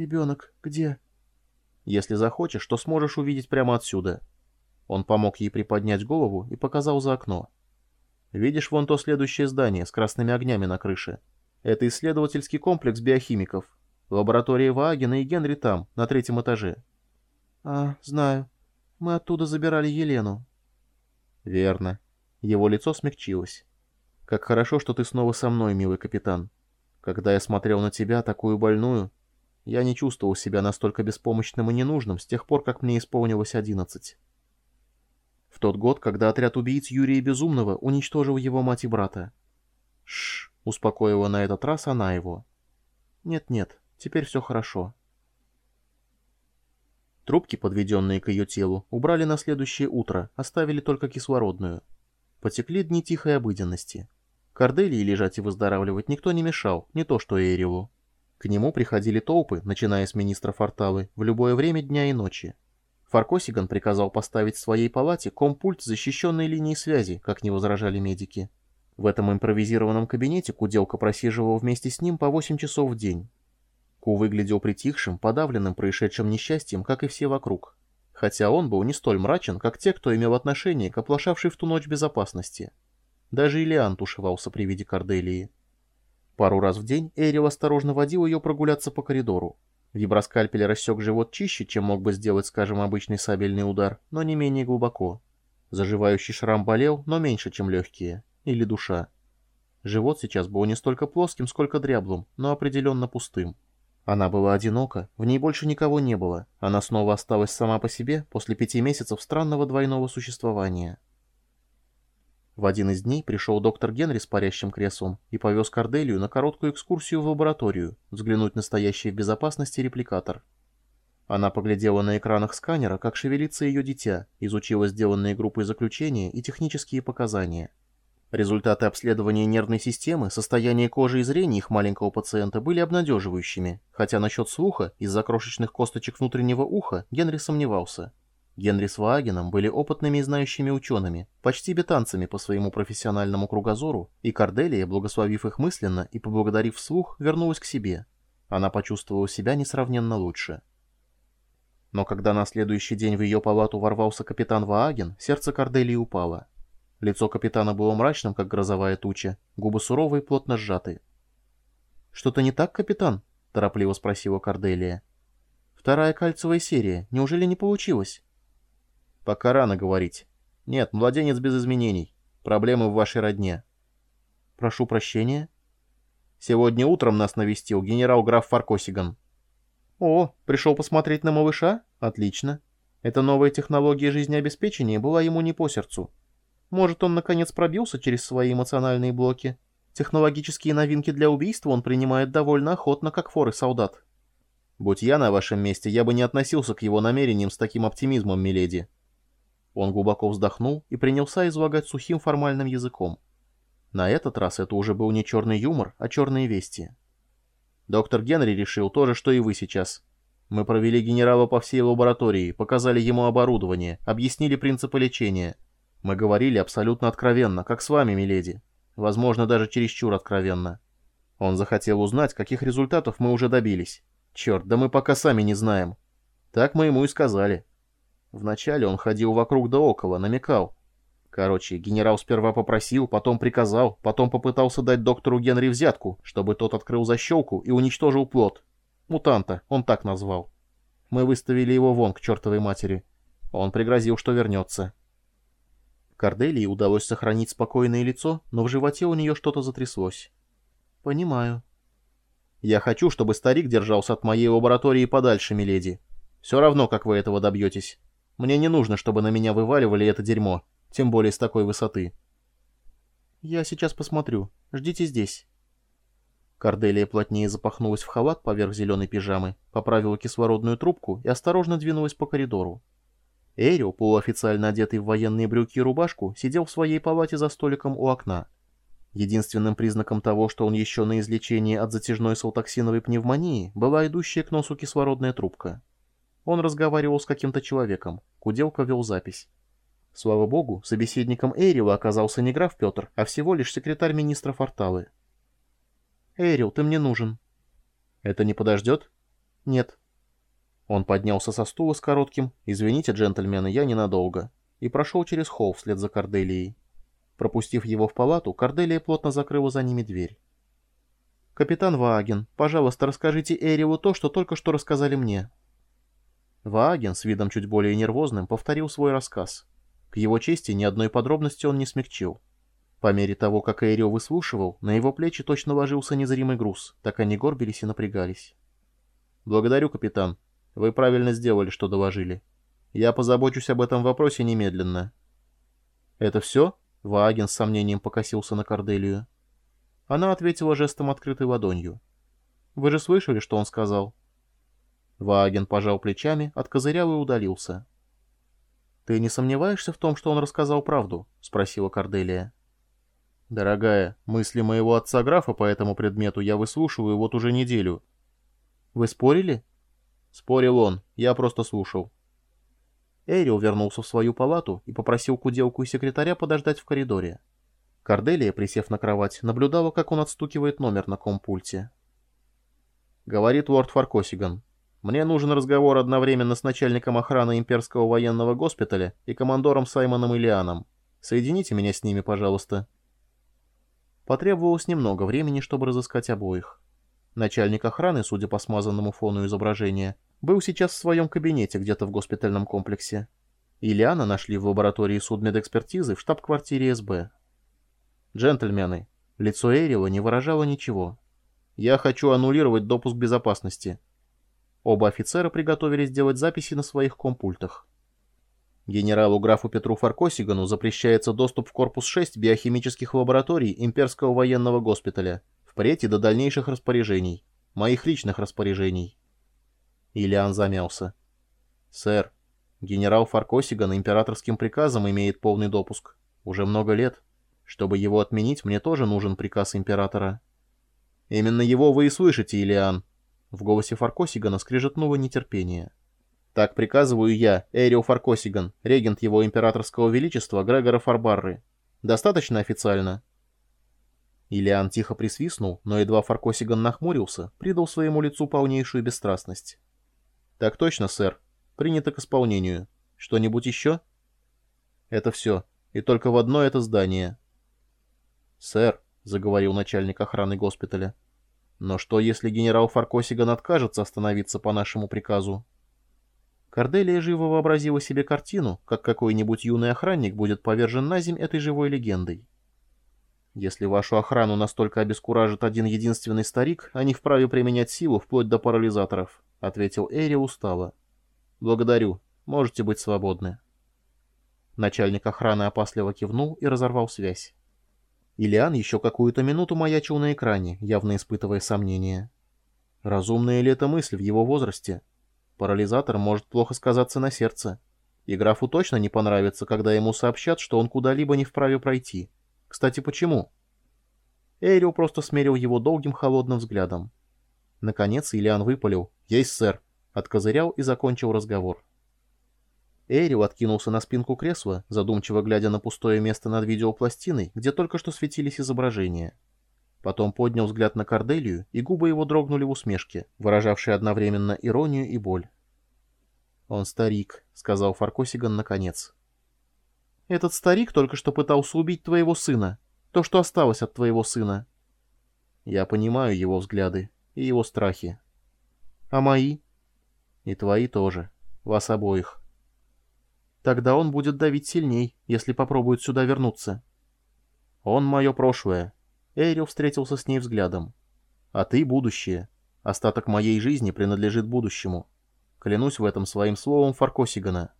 «Ребенок где?» «Если захочешь, то сможешь увидеть прямо отсюда». Он помог ей приподнять голову и показал за окно. «Видишь вон то следующее здание с красными огнями на крыше? Это исследовательский комплекс биохимиков. Лаборатория Ваагена и Генри там, на третьем этаже». «А, знаю. Мы оттуда забирали Елену». «Верно». Его лицо смягчилось. «Как хорошо, что ты снова со мной, милый капитан. Когда я смотрел на тебя, такую больную, я не чувствовал себя настолько беспомощным и ненужным с тех пор, как мне исполнилось одиннадцать. В тот год, когда отряд убийц Юрия Безумного уничтожил его мать и брата. Шш, успокоила на этот раз она его. Нет-нет, теперь все хорошо. Трубки, подведенные к ее телу, убрали на следующее утро, оставили только кислородную. Потекли дни тихой обыденности. Корделии лежать и выздоравливать никто не мешал, не то что Эрилу. К нему приходили толпы, начиная с министра Фортавы, в любое время дня и ночи. Фаркосиган приказал поставить в своей палате компульт защищенной линии связи, как не возражали медики. В этом импровизированном кабинете Куделка просиживал вместе с ним по 8 часов в день. Ку выглядел притихшим, подавленным происшедшим несчастьем, как и все вокруг. Хотя он был не столь мрачен, как те, кто имел отношение к оплошавшей в ту ночь безопасности. Даже Илиан тушевался при виде Корделии. Пару раз в день Эрил осторожно водил ее прогуляться по коридору. Виброскальпель рассек живот чище, чем мог бы сделать, скажем, обычный сабельный удар, но не менее глубоко. Заживающий шрам болел, но меньше, чем легкие. Или душа. Живот сейчас был не столько плоским, сколько дряблым, но определенно пустым. Она была одинока, в ней больше никого не было. Она снова осталась сама по себе после пяти месяцев странного двойного существования. В один из дней пришел доктор Генри с парящим креслом и повез Корделию на короткую экскурсию в лабораторию, взглянуть на стоящий в безопасности репликатор. Она поглядела на экранах сканера, как шевелится ее дитя, изучила сделанные группой заключения и технические показания. Результаты обследования нервной системы, состояние кожи и зрения их маленького пациента были обнадеживающими, хотя насчет слуха из-за крошечных косточек внутреннего уха Генри сомневался. Генри с Ваагеном были опытными и знающими учеными, почти бетанцами по своему профессиональному кругозору, и Корделия, благословив их мысленно и поблагодарив вслух, вернулась к себе. Она почувствовала себя несравненно лучше. Но когда на следующий день в ее палату ворвался капитан Вааген, сердце Корделии упало. Лицо капитана было мрачным, как грозовая туча, губы суровые, плотно сжаты. «Что-то не так, капитан?» — торопливо спросила Корделия. «Вторая кальцевая серия. Неужели не получилось?» «Пока рано говорить. Нет, младенец без изменений. Проблемы в вашей родне». «Прошу прощения». «Сегодня утром нас навестил генерал-граф Фаркосиган». «О, пришел посмотреть на малыша? Отлично. Эта новая технология жизнеобеспечения была ему не по сердцу». Может, он наконец пробился через свои эмоциональные блоки? Технологические новинки для убийства он принимает довольно охотно, как форы солдат. Будь я на вашем месте, я бы не относился к его намерениям с таким оптимизмом, миледи. Он глубоко вздохнул и принялся излагать сухим формальным языком. На этот раз это уже был не черный юмор, а черные вести. Доктор Генри решил то же, что и вы сейчас. Мы провели генерала по всей лаборатории, показали ему оборудование, объяснили принципы лечения — мы говорили абсолютно откровенно, как с вами, миледи. Возможно, даже чересчур откровенно. Он захотел узнать, каких результатов мы уже добились. Черт, да мы пока сами не знаем. Так мы ему и сказали. Вначале он ходил вокруг да около, намекал. Короче, генерал сперва попросил, потом приказал, потом попытался дать доктору Генри взятку, чтобы тот открыл защелку и уничтожил плод. Мутанта, он так назвал. Мы выставили его вон к чертовой матери. Он пригрозил, что вернется. Корделии удалось сохранить спокойное лицо, но в животе у нее что-то затряслось. «Понимаю». «Я хочу, чтобы старик держался от моей лаборатории подальше, миледи. Все равно, как вы этого добьетесь. Мне не нужно, чтобы на меня вываливали это дерьмо, тем более с такой высоты». «Я сейчас посмотрю. Ждите здесь». Корделия плотнее запахнулась в халат поверх зеленой пижамы, поправила кислородную трубку и осторожно двинулась по коридору. Эрио, полуофициально одетый в военные брюки и рубашку, сидел в своей палате за столиком у окна. Единственным признаком того, что он еще на излечении от затяжной салтоксиновой пневмонии, была идущая к носу кислородная трубка. Он разговаривал с каким-то человеком. Куделка вел запись. Слава богу, собеседником Эйрила оказался не граф Петр, а всего лишь секретарь министра Форталы. «Эйрил, ты мне нужен». «Это не подождет?» Нет. Он поднялся со стула с коротким «Извините, джентльмены, я ненадолго» и прошел через холл вслед за Корделией. Пропустив его в палату, Корделия плотно закрыла за ними дверь. «Капитан Вааген, пожалуйста, расскажите Эриеву то, что только что рассказали мне». Вааген с видом чуть более нервозным повторил свой рассказ. К его чести ни одной подробности он не смягчил. По мере того, как Эрио выслушивал, на его плечи точно ложился незримый груз, так они горбились и напрягались. «Благодарю, капитан. Вы правильно сделали, что доложили. Я позабочусь об этом вопросе немедленно». «Это все?» — Вааген с сомнением покосился на Корделию. Она ответила жестом открытой ладонью. «Вы же слышали, что он сказал?» Вааген пожал плечами, откозырял и удалился. «Ты не сомневаешься в том, что он рассказал правду?» — спросила Корделия. «Дорогая, мысли моего отца-графа по этому предмету я выслушиваю вот уже неделю». «Вы спорили?» «Спорил он, я просто слушал». Эрил вернулся в свою палату и попросил куделку и секретаря подождать в коридоре. Корделия, присев на кровать, наблюдала, как он отстукивает номер на компульте. Говорит лорд Фаркосиган. Мне нужен разговор одновременно с начальником охраны имперского военного госпиталя и командором Саймоном Ильяном. Соедините меня с ними, пожалуйста. Потребовалось немного времени, чтобы разыскать обоих. Начальник охраны, судя по смазанному фону изображения, был сейчас в своем кабинете где-то в госпитальном комплексе. Ильяна нашли в лаборатории судмедэкспертизы в штаб-квартире СБ. «Джентльмены, лицо Эрила не выражало ничего. Я хочу аннулировать допуск безопасности». Оба офицера приготовились делать записи на своих компультах. Генералу графу Петру Фаркосигану запрещается доступ в корпус 6 биохимических лабораторий Имперского военного госпиталя, впредь и до дальнейших распоряжений, моих личных распоряжений. Ильян замялся. «Сэр, генерал Фаркосиган императорским приказом имеет полный допуск. Уже много лет. Чтобы его отменить, мне тоже нужен приказ императора». «Именно его вы и слышите, Ильян», в голосе Фаркосигана скрежетнуло нетерпение. «Так приказываю я, Эрио Фаркосиган, регент его императорского величества Грегора Фарбарры. Достаточно официально?» Илиан тихо присвистнул, но едва Фаркосиган нахмурился, придал своему лицу полнейшую бесстрастность. «Так точно, сэр. Принято к исполнению. Что-нибудь еще?» «Это все. И только в одно это здание». «Сэр», — заговорил начальник охраны госпиталя, — но что, если генерал Фаркосиган откажется остановиться по нашему приказу? Корделия живо вообразила себе картину, как какой-нибудь юный охранник будет повержен на земь этой живой легендой. Если вашу охрану настолько обескуражит один единственный старик, они вправе применять силу вплоть до парализаторов, — ответил Эри устало. — Благодарю. Можете быть свободны. Начальник охраны опасливо кивнул и разорвал связь. Ильян еще какую-то минуту маячил на экране, явно испытывая сомнения. Разумная ли эта мысль в его возрасте? Парализатор может плохо сказаться на сердце. И графу точно не понравится, когда ему сообщат, что он куда-либо не вправе пройти. Кстати, почему? Эйрил просто смерил его долгим холодным взглядом. Наконец Ильян выпалил «Есть, сэр», откозырял и закончил разговор. Эрил откинулся на спинку кресла, задумчиво глядя на пустое место над видеопластиной, где только что светились изображения. Потом поднял взгляд на Корделию, и губы его дрогнули в усмешке, выражавшей одновременно иронию и боль. «Он старик», — сказал Фаркосиган наконец. «Этот старик только что пытался убить твоего сына. То, что осталось от твоего сына». «Я понимаю его взгляды и его страхи». «А мои?» «И твои тоже. Вас обоих». Тогда он будет давить сильней, если попробует сюда вернуться. Он мое прошлое. Эйрил встретился с ней взглядом. А ты будущее. Остаток моей жизни принадлежит будущему. Клянусь в этом своим словом Фаркосигана.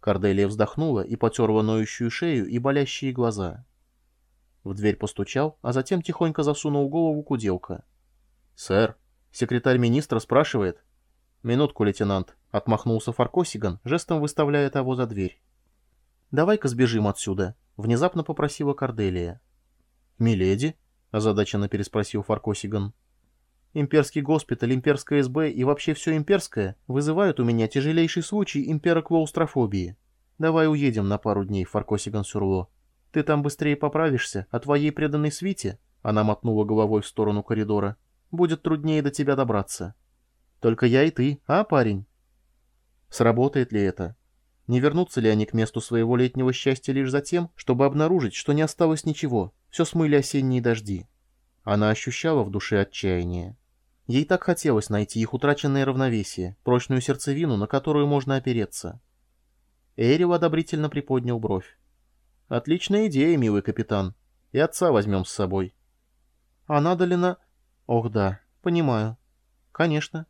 Корделия вздохнула и потерла ноющую шею и болящие глаза. В дверь постучал, а затем тихонько засунул голову куделка. «Сэр, секретарь министра спрашивает». «Минутку, лейтенант», — отмахнулся Фаркосиган, жестом выставляя того за дверь. «Давай-ка сбежим отсюда», — внезапно попросила Корделия. «Миледи?» — озадаченно переспросил Фаркосиган. «Имперский госпиталь, имперская СБ и вообще все имперское вызывают у меня тяжелейший случай импероклаустрофобии. Давай уедем на пару дней, Фаркосиган Сюрло. Ты там быстрее поправишься, а твоей преданной свите...» Она мотнула головой в сторону коридора. «Будет труднее до тебя добраться». Только я и ты, а, парень? Сработает ли это? Не вернутся ли они к месту своего летнего счастья лишь за тем, чтобы обнаружить, что не осталось ничего, все смыли осенние дожди? Она ощущала в душе отчаяние. Ей так хотелось найти их утраченное равновесие, прочную сердцевину, на которую можно опереться. Эрил одобрительно приподнял бровь. «Отличная идея, милый капитан. И отца возьмем с собой». «А надо ли на...» «Ох да, понимаю. Конечно».